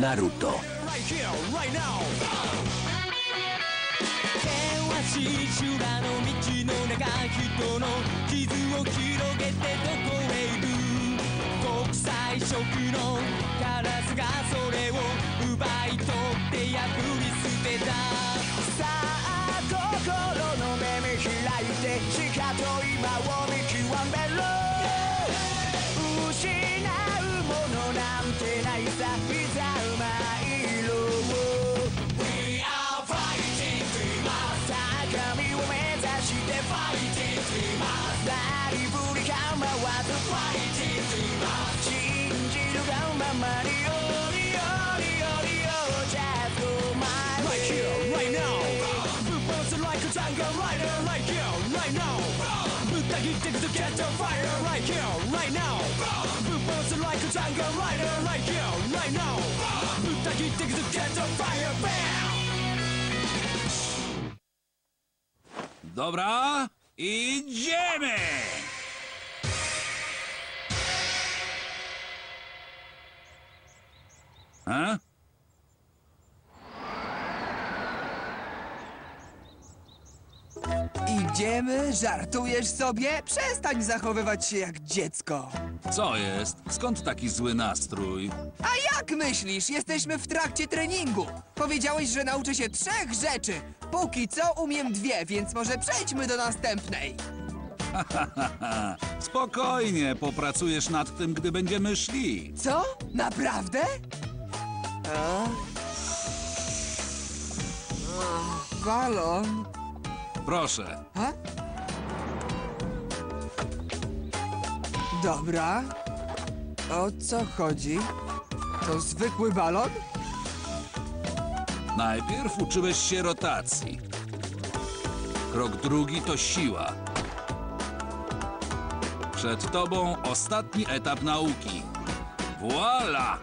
Naruto. right here, right now 険しい修羅の道の中人の傷を広げてどこへ行く国際色のカラスがそれを He digs to catch on fire right here, right now. Boom, boom, boom, like a jungle rider right here, right now. Boom, boom, he digs to catch on fire, bam! Dobra, idziemy! Huh? Idziemy? Żartujesz sobie? Przestań zachowywać się jak dziecko. Co jest? Skąd taki zły nastrój? A jak myślisz? Jesteśmy w trakcie treningu. Powiedziałeś, że nauczę się trzech rzeczy. Póki co umiem dwie, więc może przejdźmy do następnej. Spokojnie, popracujesz nad tym, gdy będziemy szli. Co? Naprawdę? A? Balon. Proszę, A? Dobra. O co chodzi? To zwykły balon? najpierw uczyłeś się rotacji. Krok drugi to siła. Przed tobą ostatni etap nauki. Voila!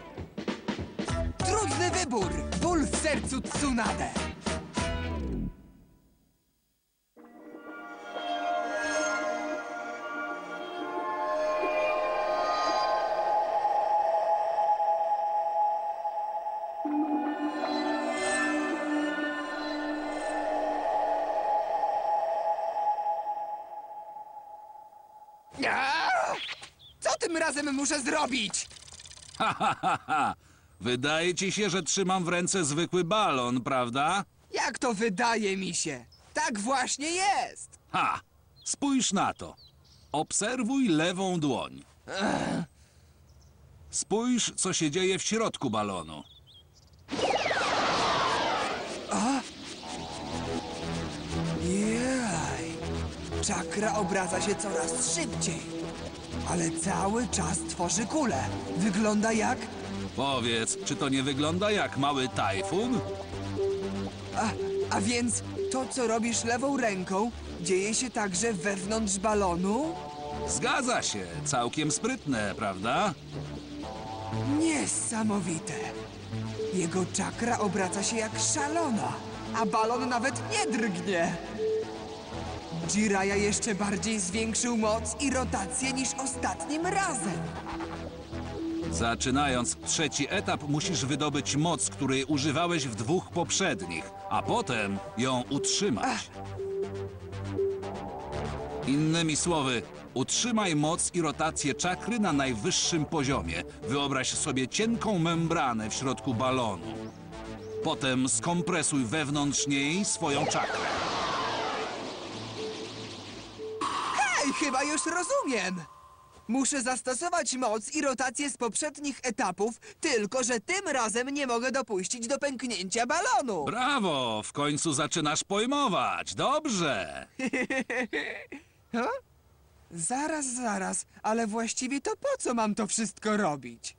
Trudny wybór! Ból w sercu Tsunade! Muszę zrobić? Ha, ha, ha, ha. Wydaje ci się, że trzymam w ręce zwykły balon, prawda? Jak to wydaje mi się? Tak właśnie jest! Ha! Spójrz na to. Obserwuj lewą dłoń. Spójrz, co się dzieje w środku balonu. Jaj! Czakra obraca się coraz szybciej. Ale cały czas tworzy kulę. Wygląda jak... Powiedz, czy to nie wygląda jak mały tajfun? A, a więc to, co robisz lewą ręką, dzieje się także wewnątrz balonu? Zgadza się, całkiem sprytne, prawda? Niesamowite! Jego czakra obraca się jak szalona, a balon nawet nie drgnie. Jiraya jeszcze bardziej zwiększył moc i rotację niż ostatnim razem. Zaczynając trzeci etap, musisz wydobyć moc, której używałeś w dwóch poprzednich, a potem ją utrzymać. Innymi słowy, utrzymaj moc i rotację czakry na najwyższym poziomie. Wyobraź sobie cienką membranę w środku balonu. Potem skompresuj wewnątrz niej swoją czakrę. Hej, chyba już rozumiem! Muszę zastosować moc i rotację z poprzednich etapów, tylko że tym razem nie mogę dopuścić do pęknięcia balonu. Brawo! W końcu zaczynasz pojmować. Dobrze! Ha? Zaraz, zaraz, ale właściwie to po co mam to wszystko robić?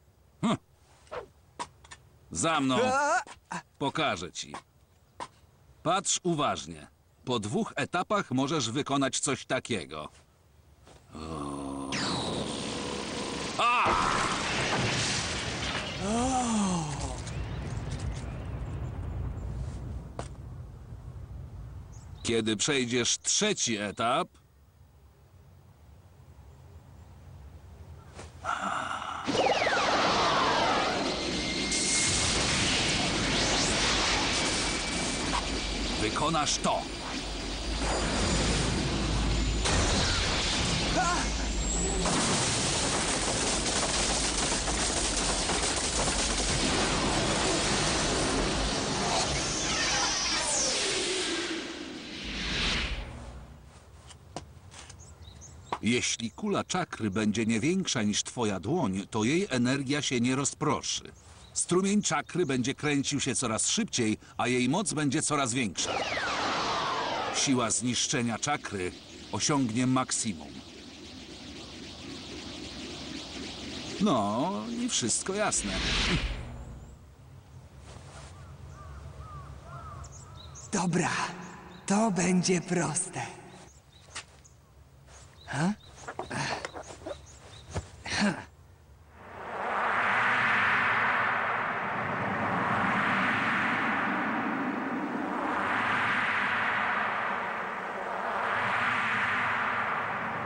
Za mną! A, Pokażę ci. Patrz uważnie. Po dwóch etapach możesz wykonać coś takiego. Kiedy przejdziesz trzeci etap, wykonasz to. Jeśli kula czakry będzie nie większa niż twoja dłoń, to jej energia się nie rozproszy. Strumień czakry będzie kręcił się coraz szybciej, a jej moc będzie coraz większa. Siła zniszczenia czakry osiągnie maksimum. No i wszystko jasne. Dobra, to będzie proste. Ha?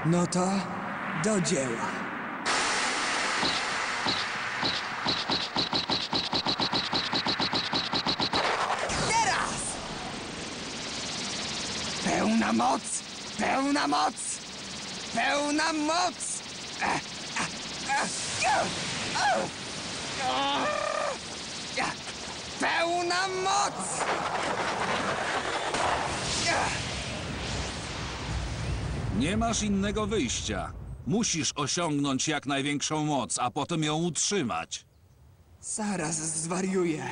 No to do dzieła. Teraz! Pełna moc! Pełna moc! Pełna moc! Pełna moc! Nie masz innego wyjścia. Musisz osiągnąć jak największą moc, a potem ją utrzymać. Zaraz zwariuję.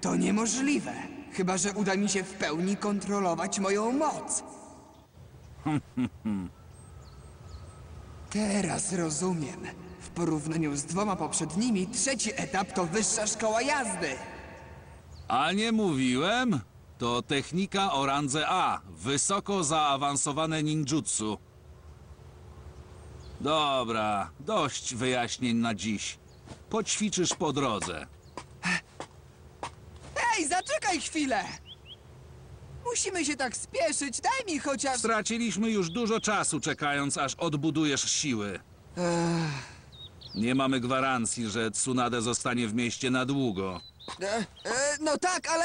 To niemożliwe. Chyba, że uda mi się w pełni kontrolować moją moc. Teraz rozumiem. W porównaniu z dwoma poprzednimi, trzeci etap to wyższa szkoła jazdy. A nie mówiłem? To technika o randze A. Wysoko zaawansowane ninjutsu. Dobra, dość wyjaśnień na dziś. Poćwiczysz po drodze. Ej, zaczekaj chwilę! Musimy się tak spieszyć, daj mi chociaż... Straciliśmy już dużo czasu czekając, aż odbudujesz siły. Nie mamy gwarancji, że Tsunade zostanie w mieście na długo. E, e, no tak, ale...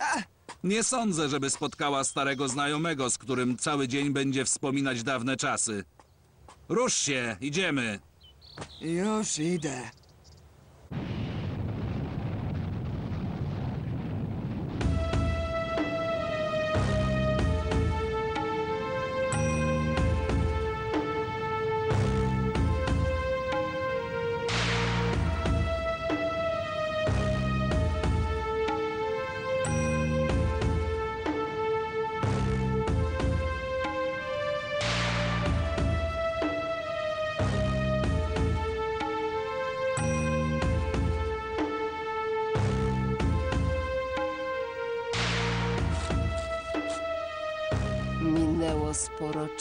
A, Nie sądzę, żeby spotkała starego znajomego, z którym cały dzień będzie wspominać dawne czasy. Rusz się, idziemy. już idę.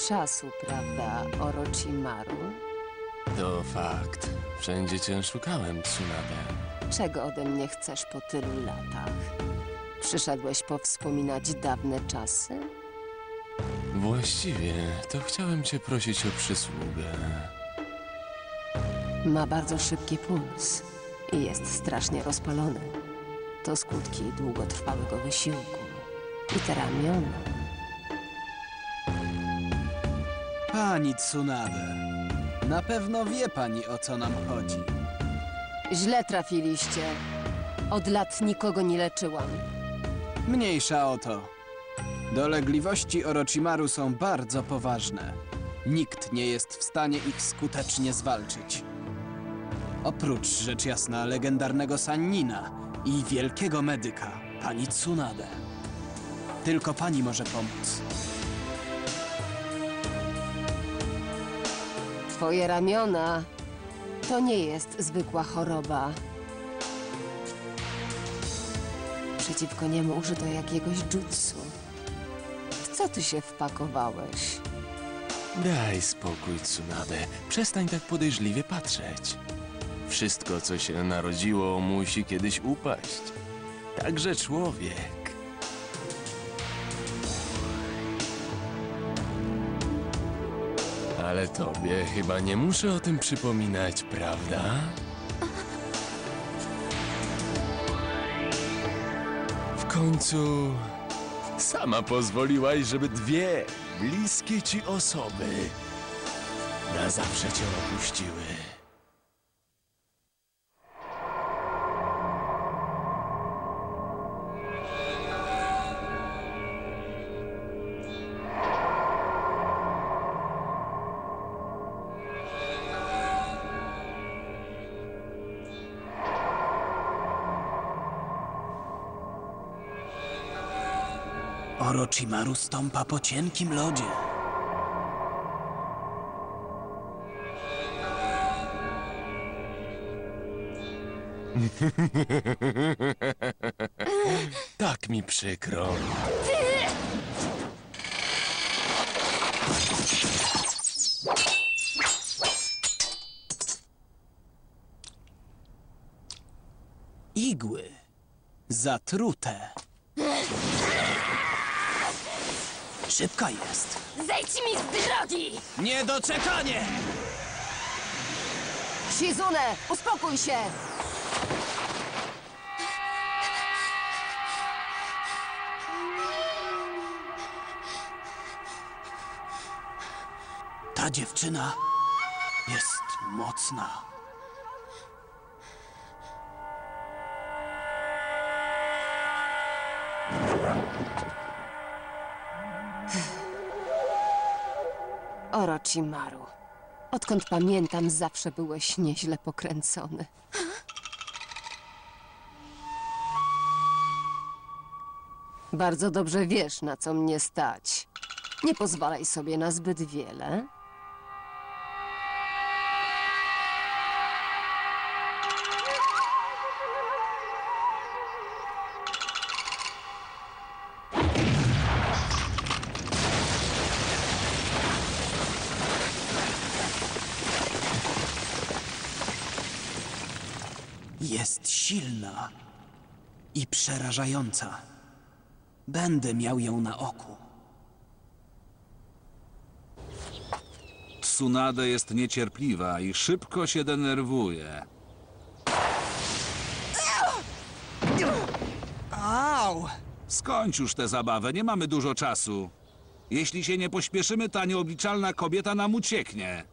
Czasu, prawda, Orochimaru? To fakt. Wszędzie cię szukałem, Tsunade. Czego ode mnie chcesz po tylu latach? Przyszedłeś powspominać dawne czasy? Właściwie to chciałem cię prosić o przysługę. Ma bardzo szybki puls i jest strasznie rozpalony. To skutki długotrwałego wysiłku. I te ramiona. Pani Tsunade, na pewno wie pani o co nam chodzi. Źle trafiliście. Od lat nikogo nie leczyłam. Mniejsza o to. Dolegliwości Orochimaru są bardzo poważne. Nikt nie jest w stanie ich skutecznie zwalczyć. Oprócz rzecz jasna legendarnego Sannina i wielkiego medyka, pani Tsunade. Tylko pani może pomóc. Twoje ramiona to nie jest zwykła choroba. Przeciwko niemu użyto jakiegoś jutsu. W co ty się wpakowałeś? Daj spokój, Tsunade. Przestań tak podejrzliwie patrzeć. Wszystko, co się narodziło, musi kiedyś upaść. Także człowiek. Ale tobie chyba nie muszę o tym przypominać, prawda? W końcu Sama pozwoliłaś, żeby dwie bliskie ci osoby na zawsze cię opuściły. Orochimaru stąpa po cienkim lodzie. Tak mi przykro. Igły. Zatrute. Szybka jest. Zejdź mi z drogi! Niedoczekanie! Shizune, uspokój się! Ta dziewczyna jest mocna. Orochimaru, odkąd pamiętam, zawsze byłeś nieźle pokręcony. Bardzo dobrze wiesz, na co mnie stać. Nie pozwalaj sobie na zbyt wiele. Przerażająca. Będę miał ją na oku. Tsunade jest niecierpliwa i szybko się denerwuje. Au! Skończ już tę zabawę, nie mamy dużo czasu. Jeśli się nie pośpieszymy, ta nieobliczalna kobieta nam ucieknie.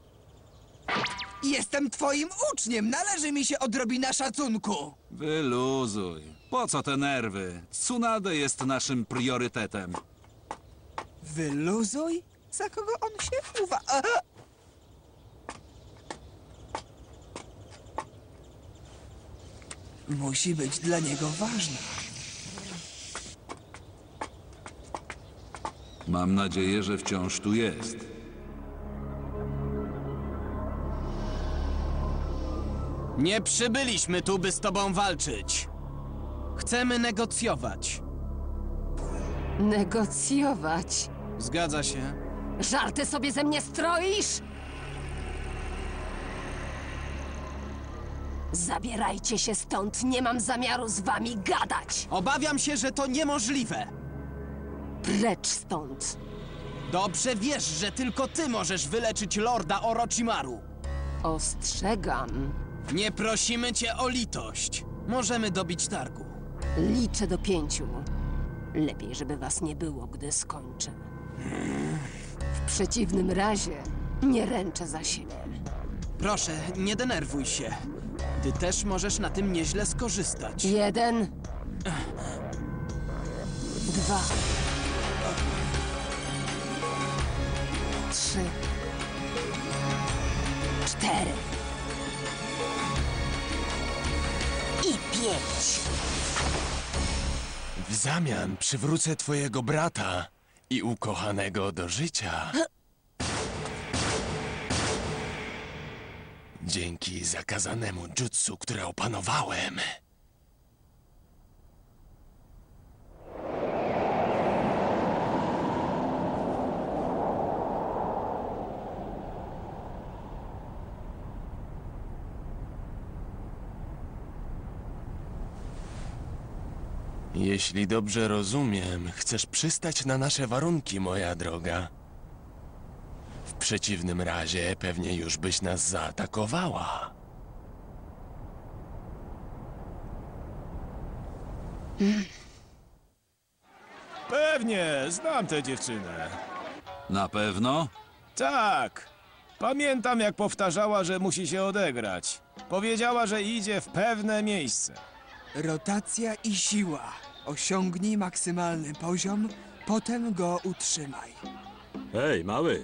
Jestem twoim uczniem, należy mi się odrobina szacunku. Wyluzuj. Po co te nerwy? Tsunade jest naszym priorytetem. Wyluzuj? Za kogo on się uwa... A! Musi być dla niego ważna. Mam nadzieję, że wciąż tu jest. Nie przybyliśmy tu, by z tobą walczyć. Chcemy negocjować. Negocjować. Zgadza się. Żarty sobie ze mnie stroisz? Zabierajcie się stąd, nie mam zamiaru z wami gadać. Obawiam się, że to niemożliwe. Precz stąd. Dobrze wiesz, że tylko ty możesz wyleczyć lorda Orochimaru. Ostrzegam. Nie prosimy cię o litość. Możemy dobić targu. Liczę do pięciu. Lepiej, żeby was nie było, gdy skończę. W przeciwnym razie nie ręczę za siebie. Proszę, nie denerwuj się. Ty też możesz na tym nieźle skorzystać. Jeden. Dwa. Trzy. Cztery. I pięć. W zamian przywrócę twojego brata i ukochanego do życia. Dzięki zakazanemu jutsu, które opanowałem. Jeśli dobrze rozumiem, chcesz przystać na nasze warunki, moja droga. W przeciwnym razie pewnie już byś nas zaatakowała. Pewnie, znam tę dziewczynę. Na pewno? Tak. Pamiętam, jak powtarzała, że musi się odegrać. Powiedziała, że idzie w pewne miejsce. Rotacja i siła. Osiągnij maksymalny poziom, potem go utrzymaj. Hej, mały,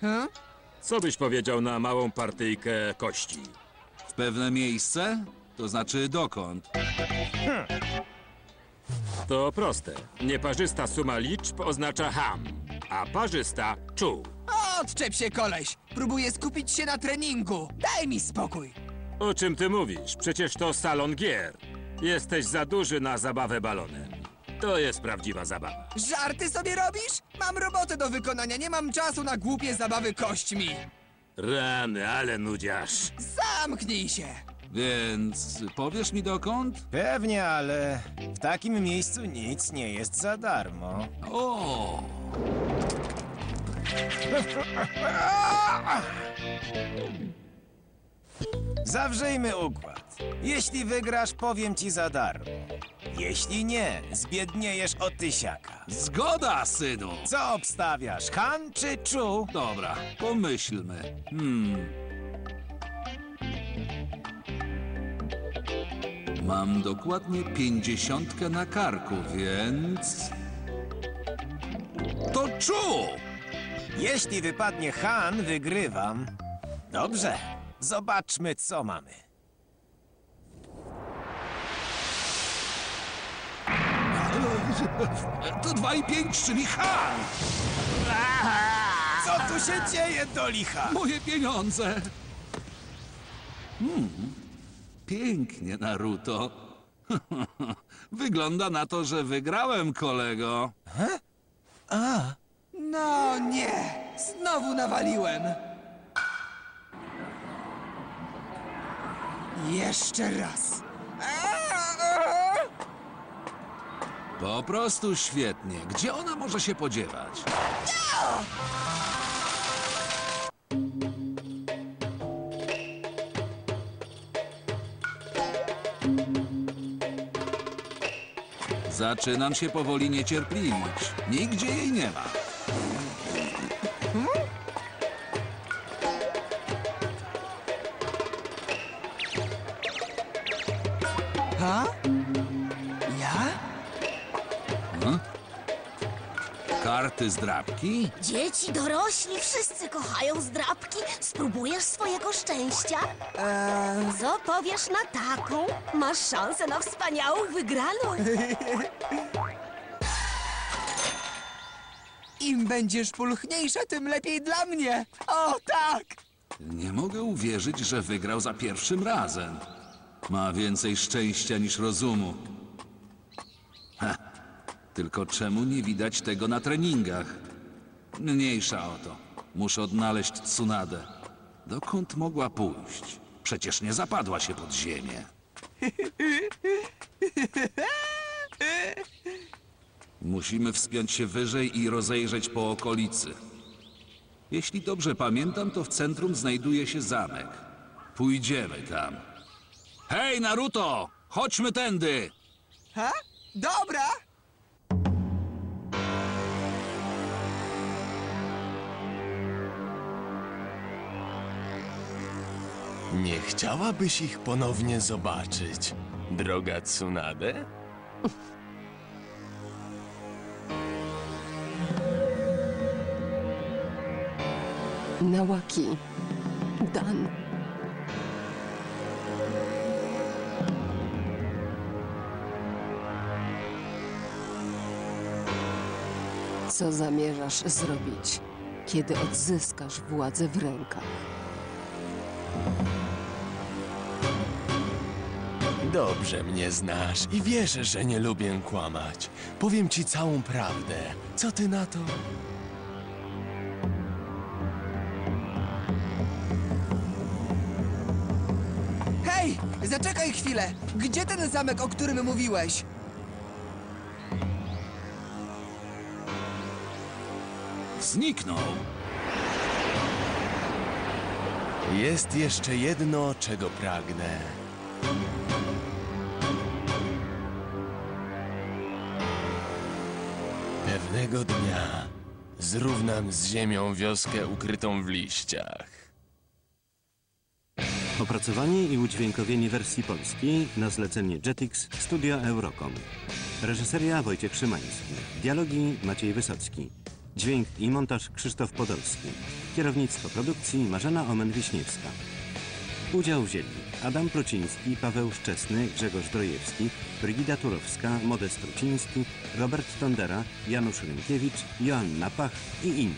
Hm? co byś powiedział na małą partyjkę kości? W pewne miejsce? To znaczy dokąd? To proste. Nieparzysta suma liczb oznacza ham, a parzysta czuł. Odczep się, koleś! Próbuję skupić się na treningu. Daj mi spokój. O czym ty mówisz? Przecież to salon gier. Jesteś za duży na zabawę balonem. To jest prawdziwa zabawa. Żarty sobie robisz? Mam robotę do wykonania, nie mam czasu na głupie zabawy kośćmi. Rany, ale nudziarz. Zamknij się! Więc powiesz mi dokąd? Pewnie, ale w takim miejscu nic nie jest za darmo. O! Zawrzyjmy układ. Jeśli wygrasz, powiem ci za darmo. Jeśli nie, zbiedniejesz o tysiaka. Zgoda, synu! Co obstawiasz, Han czy Czu? Dobra, pomyślmy. Hmm. Mam dokładnie pięćdziesiątkę na karku, więc... To czu! Jeśli wypadnie Han, wygrywam. Dobrze, zobaczmy, co mamy. To dwa i pięć, czyli Han! Co tu się dzieje, do licha? Moje pieniądze! Hmm. Pięknie, Naruto. Wygląda na to, że wygrałem, kolego. No nie! Znowu nawaliłem! Jeszcze raz! Po prostu świetnie. Gdzie ona może się podziewać? Zaczynam się powoli niecierpliwić. Nigdzie jej nie ma. Karty z drapki? Dzieci, dorośli, wszyscy kochają zdrabki. Spróbujesz swojego szczęścia? Co powiesz na taką? Masz szansę na wspaniałą wygraną. Im będziesz pulchniejsza, tym lepiej dla mnie! O tak! Nie mogę uwierzyć, że wygrał za pierwszym razem. Ma więcej szczęścia niż rozumu. Tylko czemu nie widać tego na treningach? Mniejsza o to. Muszę odnaleźć Tsunadę. Dokąd mogła pójść? Przecież nie zapadła się pod ziemię. Musimy wspiąć się wyżej i rozejrzeć po okolicy. Jeśli dobrze pamiętam, to w centrum znajduje się zamek. Pójdziemy tam. Hej, Naruto! Chodźmy tędy! Ha? Dobra! Nie chciałabyś ich ponownie zobaczyć, droga Tsunade? Nałaki. Dan. Co zamierzasz zrobić, kiedy odzyskasz władzę w rękach? Dobrze mnie znasz i wiesz, że nie lubię kłamać. Powiem ci całą prawdę. Co ty na to? Hej! Zaczekaj chwilę! Gdzie ten zamek, o którym mówiłeś? Zniknął. Jest jeszcze jedno, czego pragnę. Pewnego dnia zrównam z ziemią wioskę ukrytą w liściach. Opracowanie i udźwiękowienie wersji polskiej na zlecenie Jetix Studio Eurocom. Reżyseria Wojciech Szymański. Dialogi Maciej Wysocki. Dźwięk i montaż Krzysztof Podolski. Kierownictwo produkcji Marzena Omen-Wiśniewska. Udział wzięli Adam Pluciński, Paweł Szczesny, Grzegorz Drojewski, Brygida Turowska, Modest Truciński, Robert Tondera, Janusz Rynkiewicz, Joanna Pach i inni.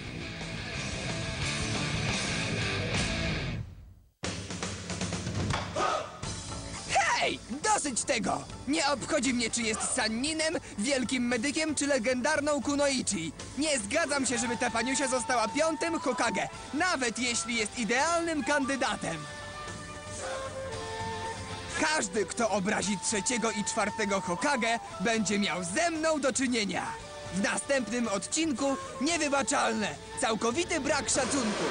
Hej, dosyć tego! Nie obchodzi mnie, czy jest Sanninem, wielkim medykiem, czy legendarną Kunoichi. Nie zgadzam się, żeby ta paniusia została piątym Hokage, nawet jeśli jest idealnym kandydatem. Każdy, kto obrazi trzeciego i czwartego Hokage, będzie miał ze mną do czynienia. W następnym odcinku niewybaczalne, całkowity brak szacunku.